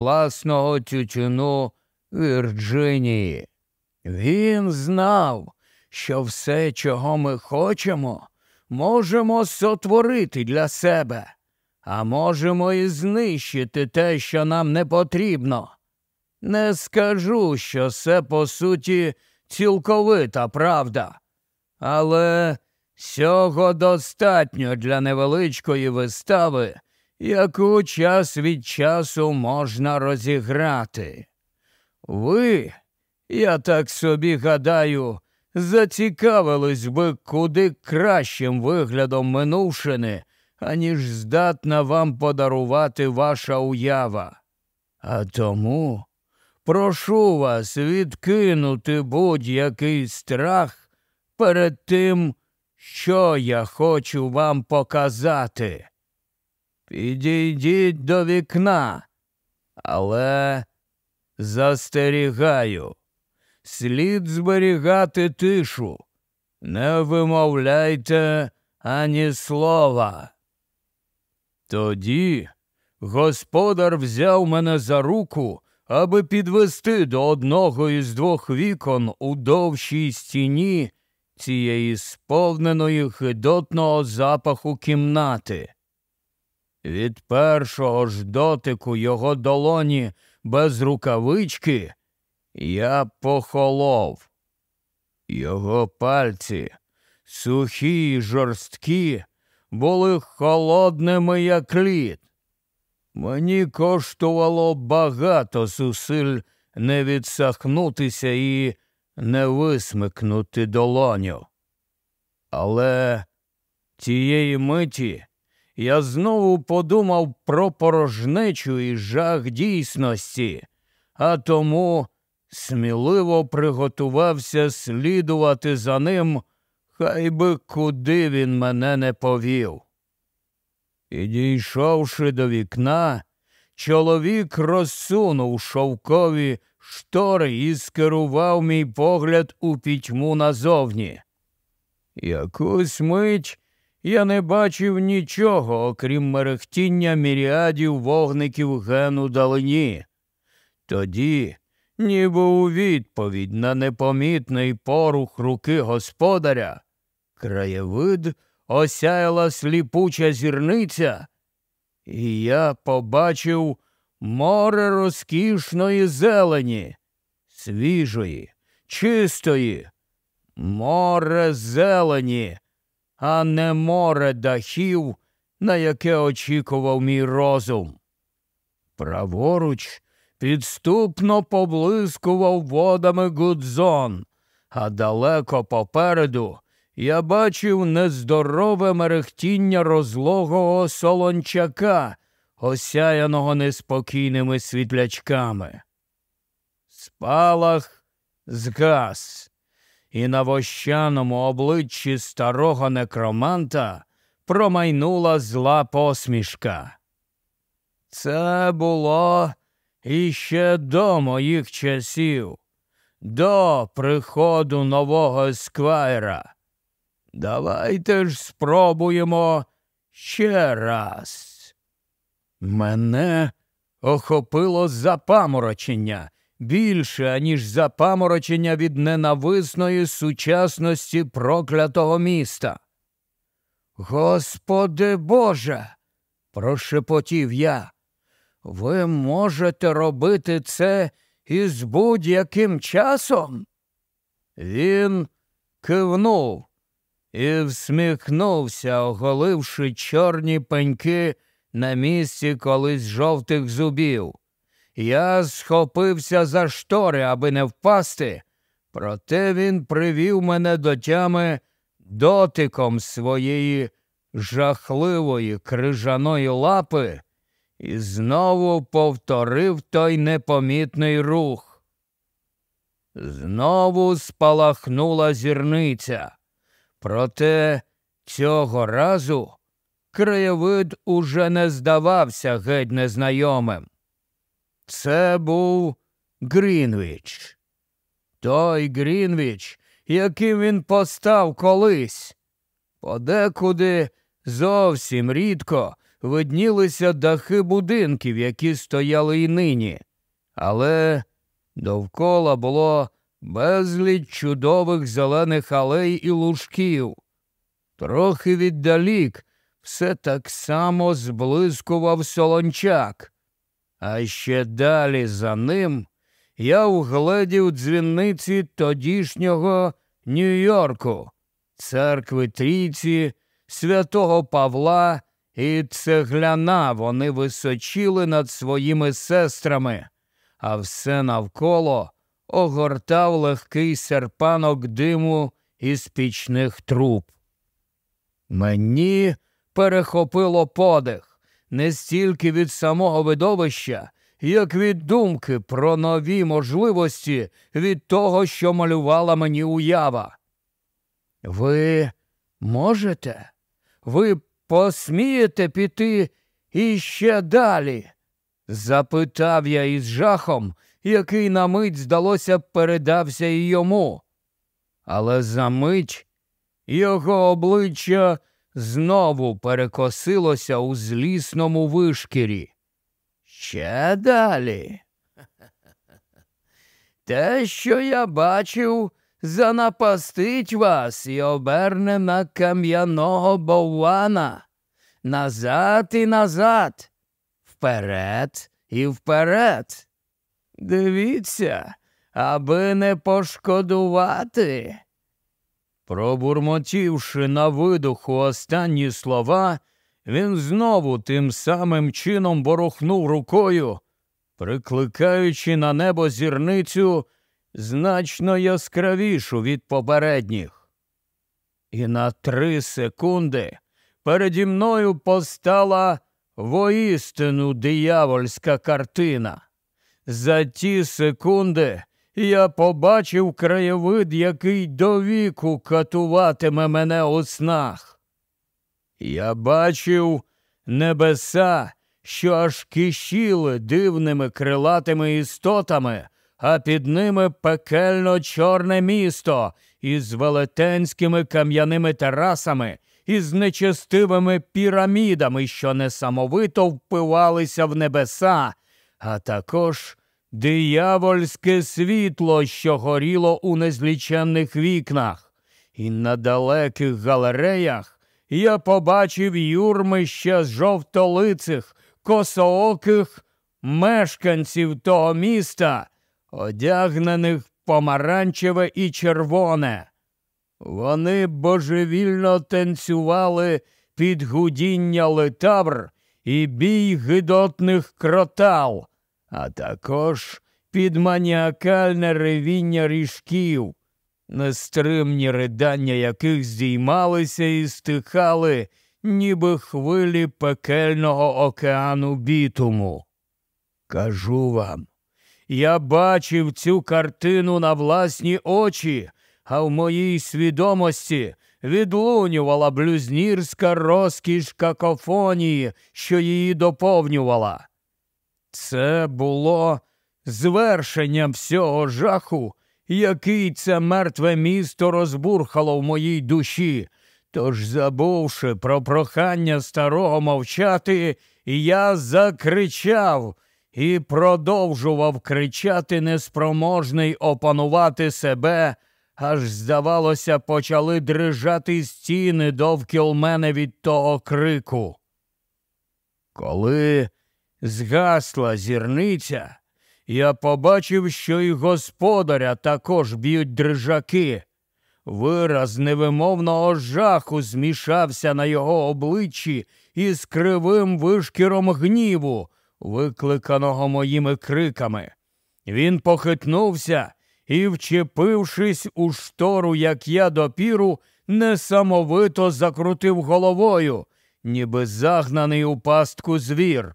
власного тютюну Вірджинії. Він знав, що все, чого ми хочемо, можемо сотворити для себе, а можемо і знищити те, що нам не потрібно. Не скажу, що це, по суті, цілковита правда, але цього достатньо для невеличкої вистави, яку час від часу можна розіграти. Ви, я так собі гадаю, зацікавились би куди кращим виглядом минувшини, аніж здатна вам подарувати ваша уява. А тому прошу вас відкинути будь-який страх перед тим, що я хочу вам показати. Підійдіть до вікна, але застерігаю, слід зберігати тишу, не вимовляйте ані слова. Тоді господар взяв мене за руку, аби підвести до одного із двох вікон у довшій стіні цієї сповненої хидотного запаху кімнати. Від першого ж дотику його долоні без рукавички я похолов. Його пальці, сухі й жорсткі, були холодними, як лід. Мені коштувало багато зусиль не відсахнутися і не висмикнути долоню. Але тієї миті я знову подумав про порожнечу і жах дійсності, а тому сміливо приготувався слідувати за ним, хай би куди він мене не повів. Підійшовши до вікна, чоловік розсунув шовкові штори і скерував мій погляд у пітьму назовні. Якусь мить я не бачив нічого, окрім мерехтіння міріадів вогників гену далині. Тоді, ніби у відповідь на непомітний порух руки господаря, краєвид осяяла сліпуча зірниця, і я побачив море розкішної зелені, свіжої, чистої, море зелені, а не море дахів, на яке очікував мій розум. Праворуч підступно поблискував водами Гудзон, а далеко попереду я бачив нездорове мерехтіння розлогого солончака, осяяного неспокійними світлячками. Спалах згас, і на вощаному обличчі старого некроманта промайнула зла посмішка. Це було іще до моїх часів, до приходу нового сквайра. Давайте ж спробуємо ще раз. Мене охопило запаморочення більше, аніж запаморочення від ненависної сучасності проклятого міста. Господи Боже, прошепотів я, ви можете робити це із будь-яким часом? Він кивнув і всміхнувся, оголивши чорні пеньки на місці колись жовтих зубів. Я схопився за штори, аби не впасти, проте він привів мене до тями дотиком своєї жахливої крижаної лапи і знову повторив той непомітний рух. Знову спалахнула зірниця, проте цього разу краєвид уже не здавався геть незнайомим. Це був Грінвіч. Той Грінвіч, яким він постав колись. Подекуди зовсім рідко виднілися дахи будинків, які стояли й нині, але довкола було безліч чудових зелених алей і лужків. Трохи віддалік все так само зблискував солончак, а ще далі за ним я вгледів дзвіниці тодішнього Нью-Йорку, церкви Трійці, святого Павла і цегляна вони височили над своїми сестрами, а все навколо огортав легкий серпанок диму із пічних труб. Мені перехопило подих не стільки від самого видовища, як від думки про нові можливості від того, що малювала мені уява. Ви можете? Ви посмієте піти іще далі? запитав я із жахом, який на мить, здалося, передався і йому. Але за мить його обличчя знову перекосилося у злісному вишкірі. Ще далі. Те, що я бачив, занапастить вас і оберне на кам'яного боввана. Назад і назад, вперед і вперед. Дивіться, аби не пошкодувати. Пробурмотівши на видуху останні слова, він знову тим самим чином борохнув рукою, прикликаючи на небо зірницю значно яскравішу від попередніх. І на три секунди переді мною постала воістину диявольська картина. За ті секунди я побачив краєвид, який до віку катуватиме мене у снах. Я бачив небеса, що аж кишіли дивними крилатими істотами, а під ними пекельно чорне місто із велетенськими кам'яними терасами, із нечестивими пірамідами, що несамовито впивалися в небеса, а також диявольське світло, що горіло у незліченних вікнах, і на далеких галереях я побачив юрми ще жовтолицих, косооких мешканців того міста, одягнених помаранчеве і червоне. Вони божевільно танцювали під гудіння литавр і бій гидотних кротал, а також під маніакальне ревіння ріжків, нестримні ридання яких здіймалися і стихали, ніби хвилі пекельного океану бітуму. Кажу вам, я бачив цю картину на власні очі, а в моїй свідомості відлунювала блюзнірська розкіш какофонії, що її доповнювала. Це було звершенням всього жаху, який це мертве місто розбурхало в моїй душі. Тож, забувши про прохання старого мовчати, я закричав і продовжував кричати неспроможний опанувати себе, аж, здавалося, почали дрижати стіни довкіл мене від того крику. Коли згасла зірниця, я побачив, що й господаря також б'ють дрижаки. Вираз невимовного жаху змішався на його обличчі із кривим вишкіром гніву, викликаного моїми криками. Він похитнувся і, вчепившись у штору, як я допіру, несамовито закрутив головою, ніби загнаний у пастку звір.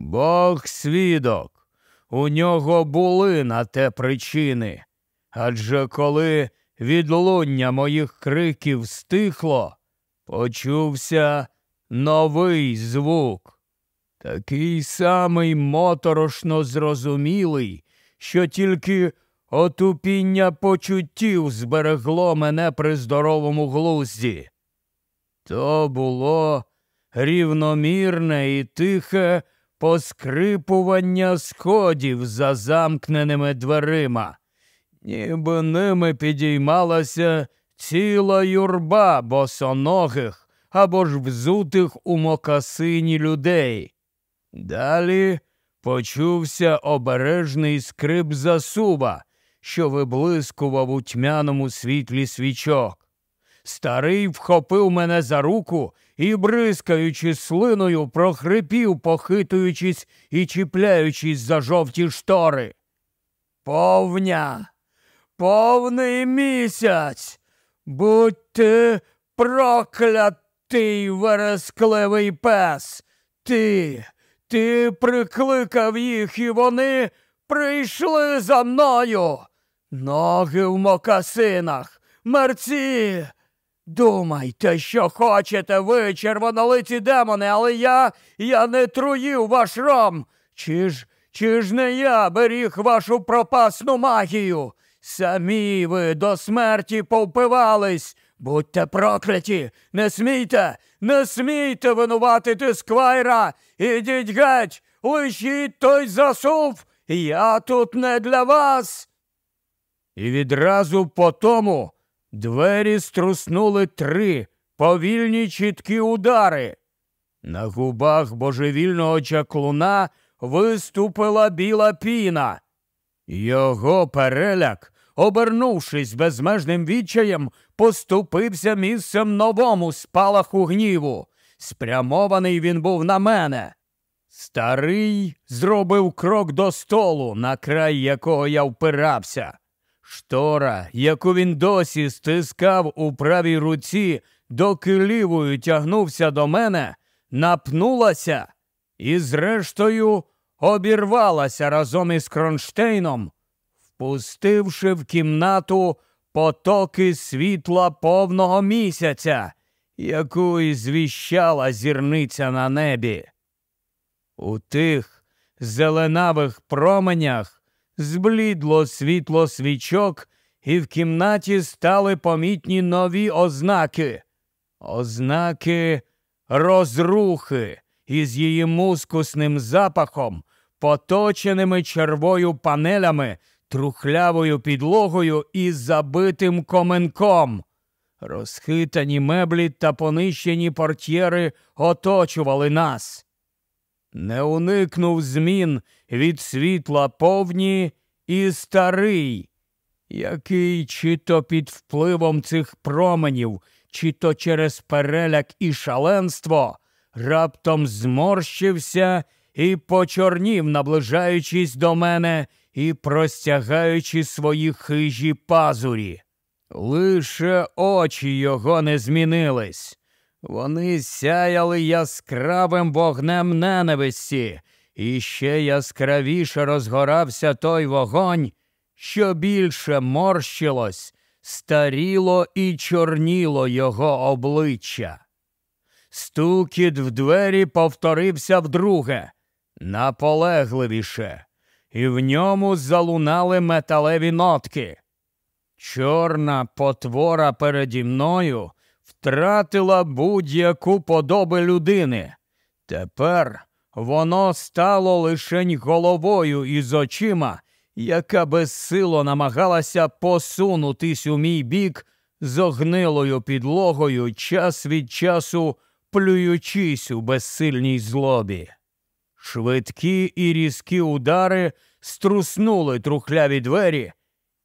Бог свідок, у нього були на те причини. Адже коли відлуння моїх криків стихло, почувся новий звук, такий самий моторошно зрозумілий, що тільки отупіння почуттів зберегло мене при здоровому глузді. То було рівномірне і тихе поскрипування сходів за замкненими дверима, ніби ними підіймалася ціла юрба босоногих або ж взутих у мокасині людей. Далі почувся обережний скрип засуба, що виблискував у тьмяному світлі свічок. Старий вхопив мене за руку і, бризкаючи слиною, прохрипів, похитуючись і чіпляючись за жовті штори. Повня, повний місяць. Будьте проклятий верескливий пес. Ти, ти прикликав їх, і вони прийшли за мною. Ноги в мокасинах, мерці. Думайте, що хочете, ви, червонолиці демони, але я я не труїв ваш ром. Чи ж чи ж не я беріг вашу пропасну магію? Самі ви до смерті повпивались. Будьте прокляті, не смійте, не смійте винуватити сквайра. Ідіть геть, лишіть той засув. Я тут не для вас. І відразу по тому двері струснули три повільні чіткі удари. На губах божевільного чаклуна виступила біла піна. Його переляк, обернувшись безмежним відчаєм, поступився місцем новому спалаху гніву. Спрямований він був на мене. Старий зробив крок до столу, на край якого я впирався. Штора, яку він досі стискав у правій руці, доки лівою тягнувся до мене, напнулася і, зрештою, обірвалася разом із кронштейном, впустивши в кімнату потоки світла повного місяця, яку і звіщала зірниця на небі. У тих зеленавих променях зблідло світло свічок, і в кімнаті стали помітні нові ознаки, ознаки розрухи із її мускусним запахом, поточеними червою панелями, трухлявою підлогою і забитим коменком. Розхитані меблі та понищені портьєри оточували нас. Не уникнув змін від світла повні і старий, який чи то під впливом цих променів, чи то через переляк і шаленство раптом зморщився і почорнів, наближаючись до мене і простягаючи свої хижі пазурі. Лише очі його не змінились. Вони сяяли яскравим вогнем ненависті, і ще яскравіше розгорався той вогонь, що більше морщилось, старіло і чорніло його обличчя. Стукіт в двері повторився вдруге, наполегливіше, і в ньому залунали металеві нотки. Чорна потвора переді мною втратила будь-яку подоби людини. Тепер воно стало лишень головою із очима, яка безсило намагалася посунутись у мій бік з огнилою підлогою час від часу плюючись у безсильній злобі. Швидкі і різкі удари струснули трухляві двері,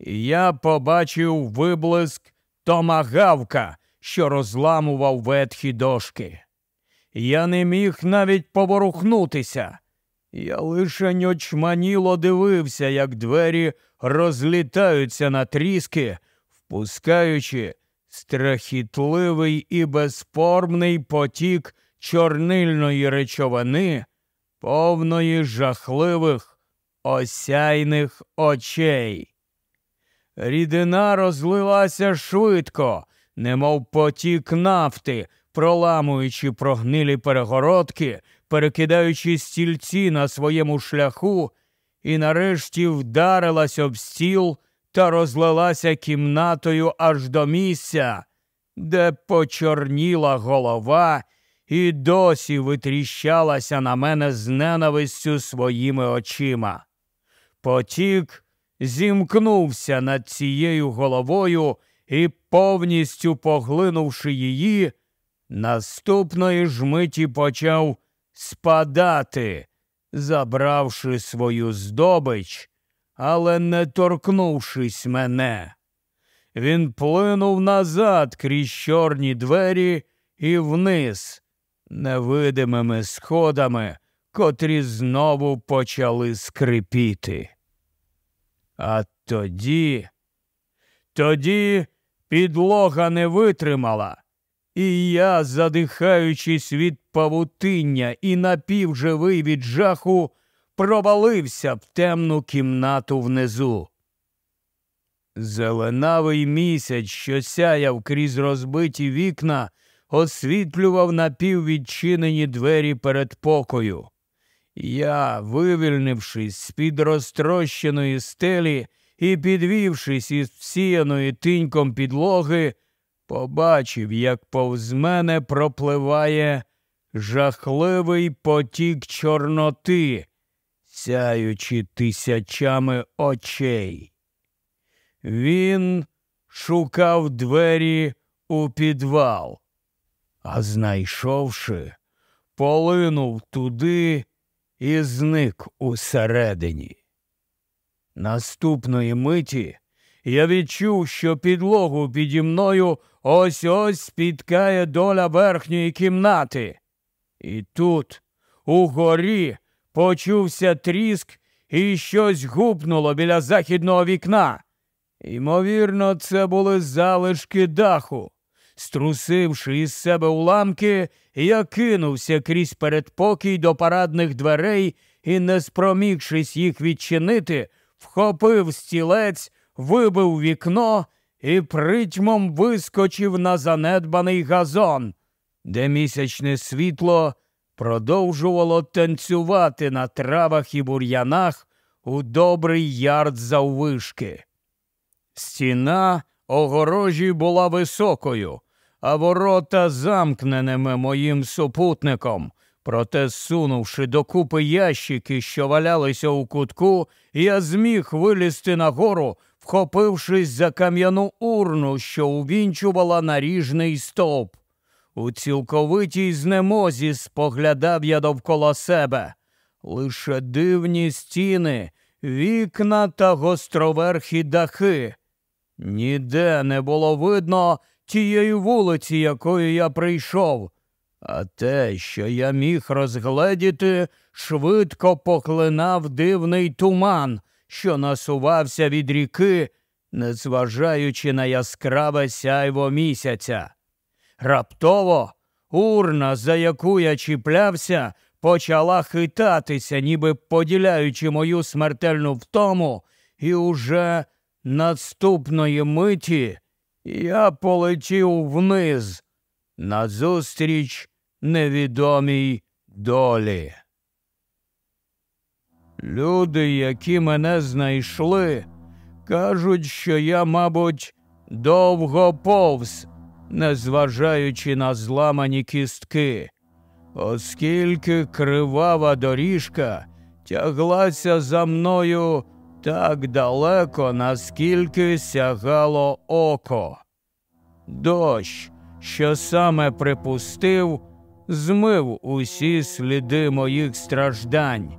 і я побачив виблиск томагавка, що розламував ветхі дошки. Я не міг навіть поворухнутися. Я лише ньочманіло дивився, як двері розлітаються на тріски, впускаючи страхітливий і безформний потік чорнильної речовини, повної жахливих осяйних очей. Рідина розлилася швидко, немов потік нафти, проламуючи прогнилі перегородки, перекидаючи стільці на своєму шляху, і нарешті вдарилась об стіл та розлилася кімнатою аж до місця, де почорніла голова і досі витріщалася на мене з ненавистю своїми очима. Потік зімкнувся над цією головою і, повністю поглинувши її, наступної ж миті почав спадати, забравши свою здобич, але не торкнувшись мене. Він плинув назад крізь чорні двері і вниз, невидимими сходами, котрі знову почали скрипіти. А тоді, тоді підлога не витримала, і я, задихаючись від павутиння і напівживий від жаху, провалився в темну кімнату внизу. Зеленавий місяць, що сяяв крізь розбиті вікна, освітлював напіввідчинені двері передпокою. Я, вивільнившись з під розтрощеної стелі і підвівшись із всіяної тиньком підлоги, побачив, як повз мене пропливає жахливий потік Чорноти, сяючи тисячами очей. Він шукав двері у підвал, а знайшовши, полинув туди і зник усередині. Наступної миті я відчув, що підлогу піді мною ось ось спіткає доля верхньої кімнати. І тут, угорі, почувся тріск і щось гупнуло біля західного вікна. Ймовірно, це були залишки даху. Струсивши із себе уламки, я кинувся крізь передпокій до парадних дверей і, не спромігшись їх відчинити, вхопив стілець, вибив вікно і притьмом вискочив на занедбаний газон, де місячне світло продовжувало танцювати на травах і бур'янах у добрий ярд заввишки. Стіна огорожі була високою, а ворота замкненими моїм супутником. Проте, сунувши докупи ящики, що валялися у кутку, я зміг вилізти нагору, вхопившись за кам'яну урну, що увінчувала наріжний стовп. У цілковитій знемозі споглядав я довкола себе. Лише дивні стіни, вікна та гостроверхі дахи. Ніде не було видно тієї вулиці, якою я прийшов, а те, що я міг розгледіти, швидко поклинав дивний туман, що насувався від ріки, незважаючи на яскраве сяйво місяця. Раптово урна, за яку я чіплявся, почала хитатися, ніби поділяючи мою смертельну втому, і уже наступної миті я полетів вниз назустріч невідомій долі. Люди, які мене знайшли, кажуть, що я, мабуть, довго повз, незважаючи на зламані кістки, оскільки кривава доріжка тяглася за мною так далеко, наскільки сягало око. Дощ, що саме припустив, змив усі сліди моїх страждань.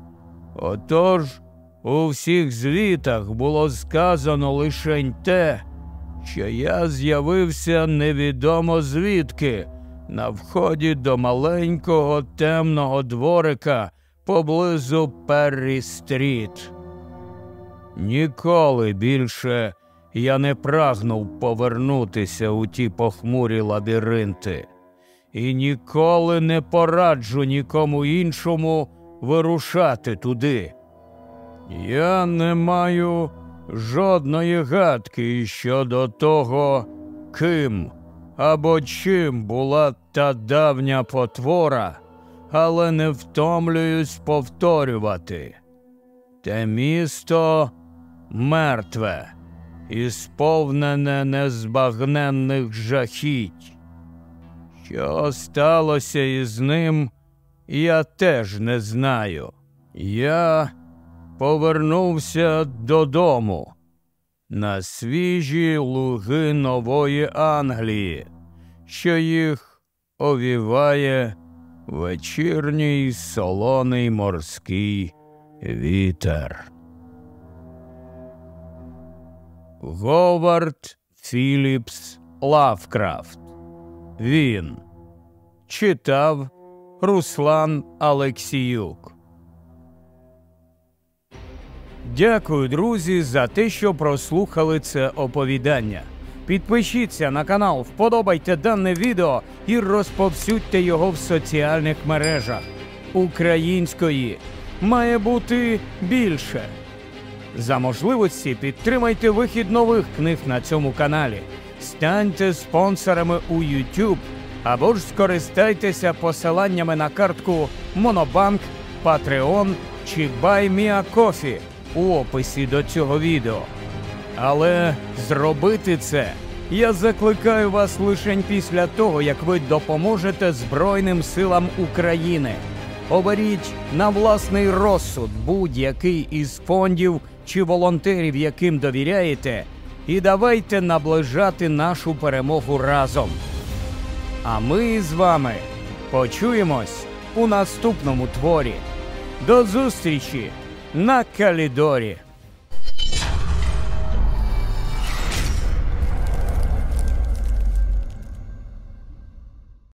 Отож у всіх звітах було сказано лише те, що я з'явився невідомо звідки на вході до маленького темного дворика поблизу Перрі Стріт. Ніколи більше я не прагнув повернутися у ті похмурі лабіринти, і ніколи не пораджу нікому іншому вирушати туди. Я не маю жодної гадки щодо того, ким або чим була та давня потвора, але не втомлююсь повторювати. Те місто мертве і сповнене незбагненних жахіть. Що сталося із ним, я теж не знаю. Я повернувся додому на свіжі луги Нової Англії, що їх овіває вечірній солоний морський вітер. Говард Філіпс Лавкрафт. Він читав Руслан Алексіюк. Дякую, друзі, за те, що прослухали це оповідання. Підпишіться на канал, вподобайте дане відео і розповсюдьте його в соціальних мережах. Української має бути більше. За можливості підтримайте вихід нових книг на цьому каналі. Станьте спонсорами у YouTube або ж скористайтеся посиланнями на картку Монобанк, Patreon чи BuyMeACoffee у описі до цього відео. Але зробити це я закликаю вас лише після того, як ви допоможете Збройним силам України. Оберіть на власний розсуд будь-який із фондів чи волонтерів, яким довіряєте, і давайте наближати нашу перемогу разом. А ми з вами почуємось у наступному творі. До зустрічі на Калідорі!